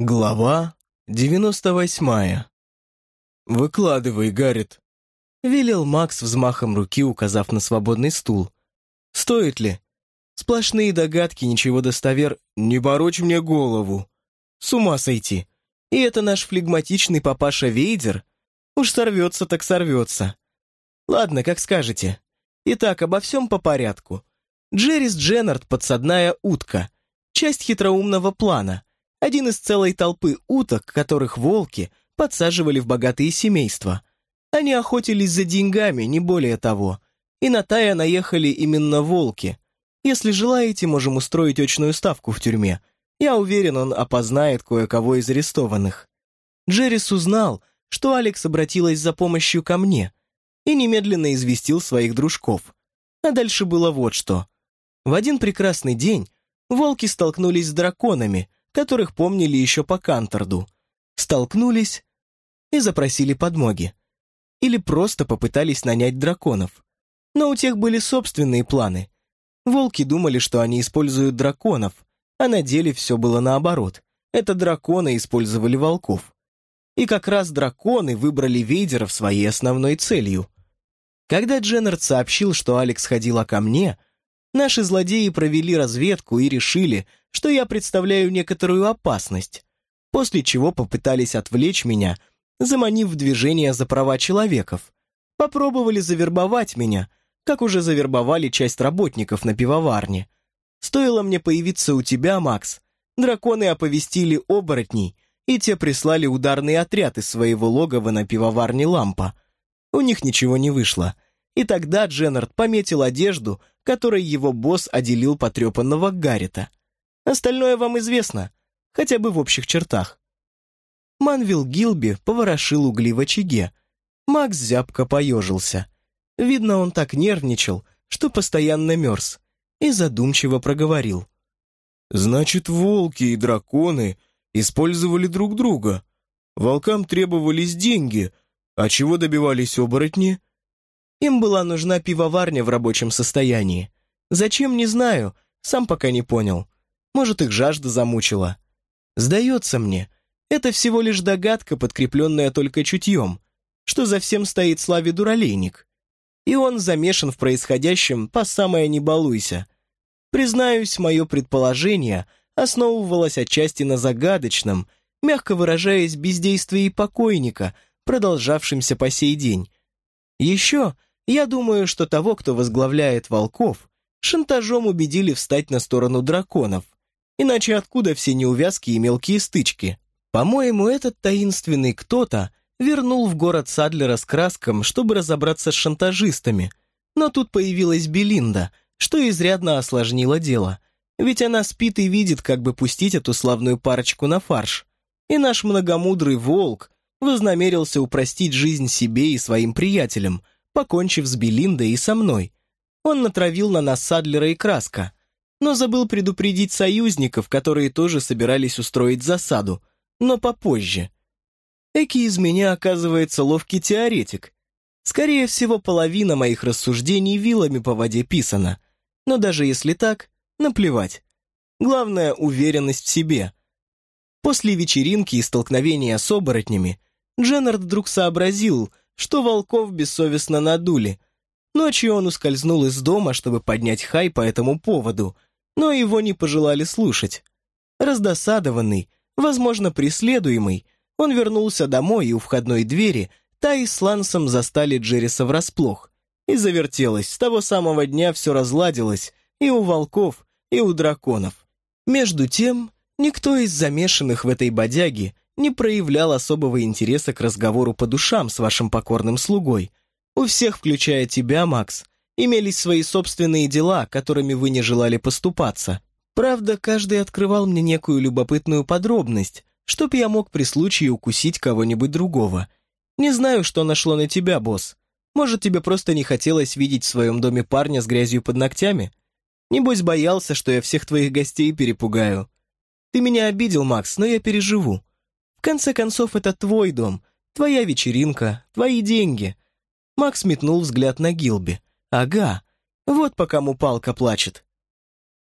Глава девяносто восьмая. «Выкладывай, Гаррит», — велел Макс взмахом руки, указав на свободный стул. «Стоит ли? Сплошные догадки, ничего достовер... Не борочь мне голову. С ума сойти. И это наш флегматичный папаша Вейдер? Уж сорвется так сорвется. Ладно, как скажете. Итак, обо всем по порядку. Джеррис Дженнард — подсадная утка. Часть хитроумного плана — один из целой толпы уток, которых волки подсаживали в богатые семейства. Они охотились за деньгами, не более того. И на Тая наехали именно волки. Если желаете, можем устроить очную ставку в тюрьме. Я уверен, он опознает кое-кого из арестованных. Джеррис узнал, что Алекс обратилась за помощью ко мне и немедленно известил своих дружков. А дальше было вот что. В один прекрасный день волки столкнулись с драконами, которых помнили еще по Канторду, столкнулись и запросили подмоги. Или просто попытались нанять драконов. Но у тех были собственные планы. Волки думали, что они используют драконов, а на деле все было наоборот. Это драконы использовали волков. И как раз драконы выбрали Вейдеров своей основной целью. Когда Дженнард сообщил, что Алекс ходила ко мне, наши злодеи провели разведку и решили, что я представляю некоторую опасность, после чего попытались отвлечь меня, заманив в движение за права человеков. Попробовали завербовать меня, как уже завербовали часть работников на пивоварне. Стоило мне появиться у тебя, Макс, драконы оповестили оборотней, и те прислали ударный отряд из своего логова на пивоварне Лампа. У них ничего не вышло. И тогда Дженнард пометил одежду, которой его босс отделил потрепанного Гаррита. Остальное вам известно, хотя бы в общих чертах. Манвил Гилби поворошил угли в очаге. Макс зябко поежился. Видно, он так нервничал, что постоянно мерз, и задумчиво проговорил. «Значит, волки и драконы использовали друг друга. Волкам требовались деньги, а чего добивались оборотни?» Им была нужна пивоварня в рабочем состоянии. Зачем, не знаю, сам пока не понял. Может, их жажда замучила. Сдается мне, это всего лишь догадка, подкрепленная только чутьем, что за всем стоит Славе Дуралейник. И он замешан в происходящем по самое не балуйся. Признаюсь, мое предположение основывалось отчасти на загадочном, мягко выражаясь, бездействии покойника, продолжавшемся по сей день. Еще я думаю, что того, кто возглавляет волков, шантажом убедили встать на сторону драконов, Иначе откуда все неувязки и мелкие стычки? По-моему, этот таинственный кто-то вернул в город Садлера с краском, чтобы разобраться с шантажистами. Но тут появилась Белинда, что изрядно осложнило дело. Ведь она спит и видит, как бы пустить эту славную парочку на фарш. И наш многомудрый волк вознамерился упростить жизнь себе и своим приятелям, покончив с Белиндой и со мной. Он натравил на нас Садлера и краска — но забыл предупредить союзников, которые тоже собирались устроить засаду, но попозже. Эки из меня, оказывается, ловкий теоретик. Скорее всего, половина моих рассуждений вилами по воде писана. Но даже если так, наплевать. Главное — уверенность в себе. После вечеринки и столкновения с оборотнями Дженнард вдруг сообразил, что волков бессовестно надули. Ночью он ускользнул из дома, чтобы поднять хай по этому поводу, но его не пожелали слушать. Раздосадованный, возможно, преследуемый, он вернулся домой, и у входной двери Тай с Лансом застали Джерриса врасплох. И завертелось, с того самого дня все разладилось и у волков, и у драконов. Между тем, никто из замешанных в этой бодяге не проявлял особого интереса к разговору по душам с вашим покорным слугой. У всех, включая тебя, Макс, имелись свои собственные дела, которыми вы не желали поступаться. Правда, каждый открывал мне некую любопытную подробность, чтоб я мог при случае укусить кого-нибудь другого. Не знаю, что нашло на тебя, босс. Может, тебе просто не хотелось видеть в своем доме парня с грязью под ногтями? Небось, боялся, что я всех твоих гостей перепугаю. Ты меня обидел, Макс, но я переживу. Конце концов, это твой дом, твоя вечеринка, твои деньги. Макс метнул взгляд на Гилби. «Ага, вот по кому палка плачет».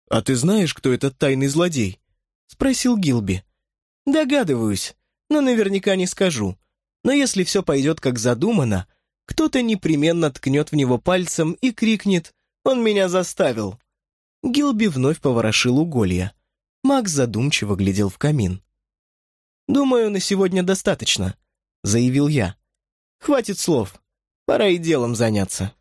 «А ты знаешь, кто этот тайный злодей?» — спросил Гилби. Догадываюсь, но наверняка не скажу. Но если все пойдет как задумано, кто-то непременно ткнет в него пальцем и крикнет «Он меня заставил!». Гилби вновь поворошил уголья. Макс задумчиво глядел в камин. «Думаю, на сегодня достаточно», — заявил я. «Хватит слов. Пора и делом заняться».